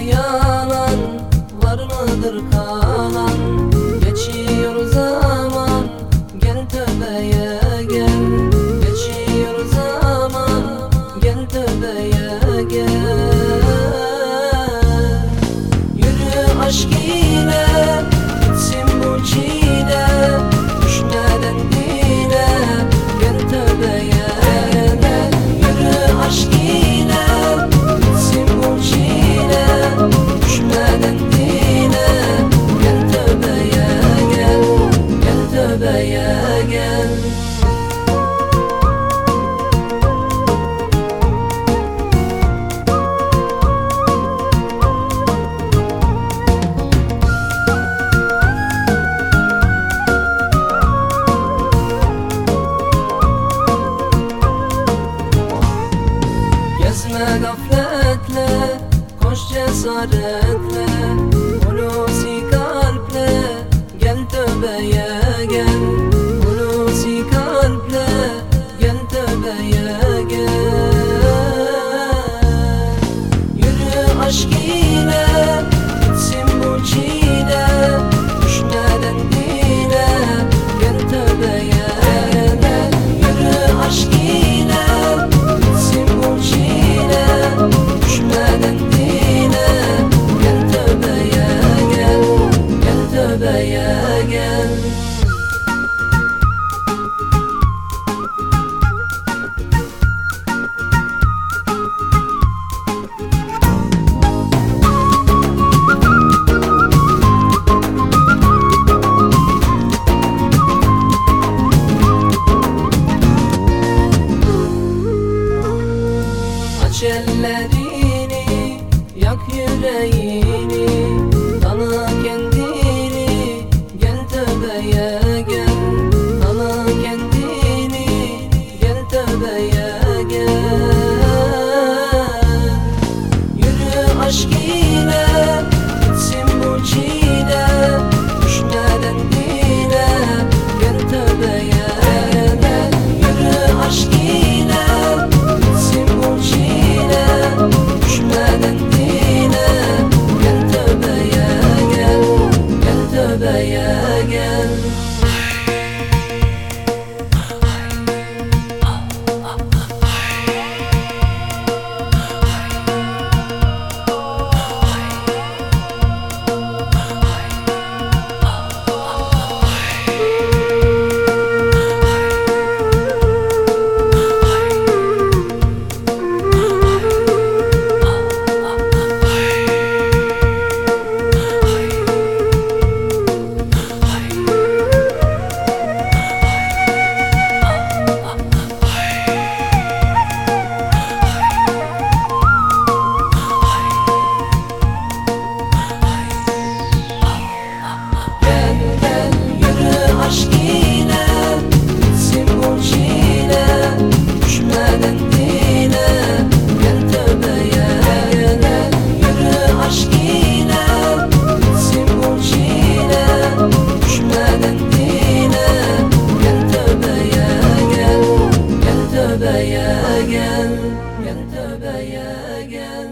yalan var mıdır kalan Geçiyor gafletle Koş cesaretle. Üç ellerini yak yüreğini. gel tövbeye gel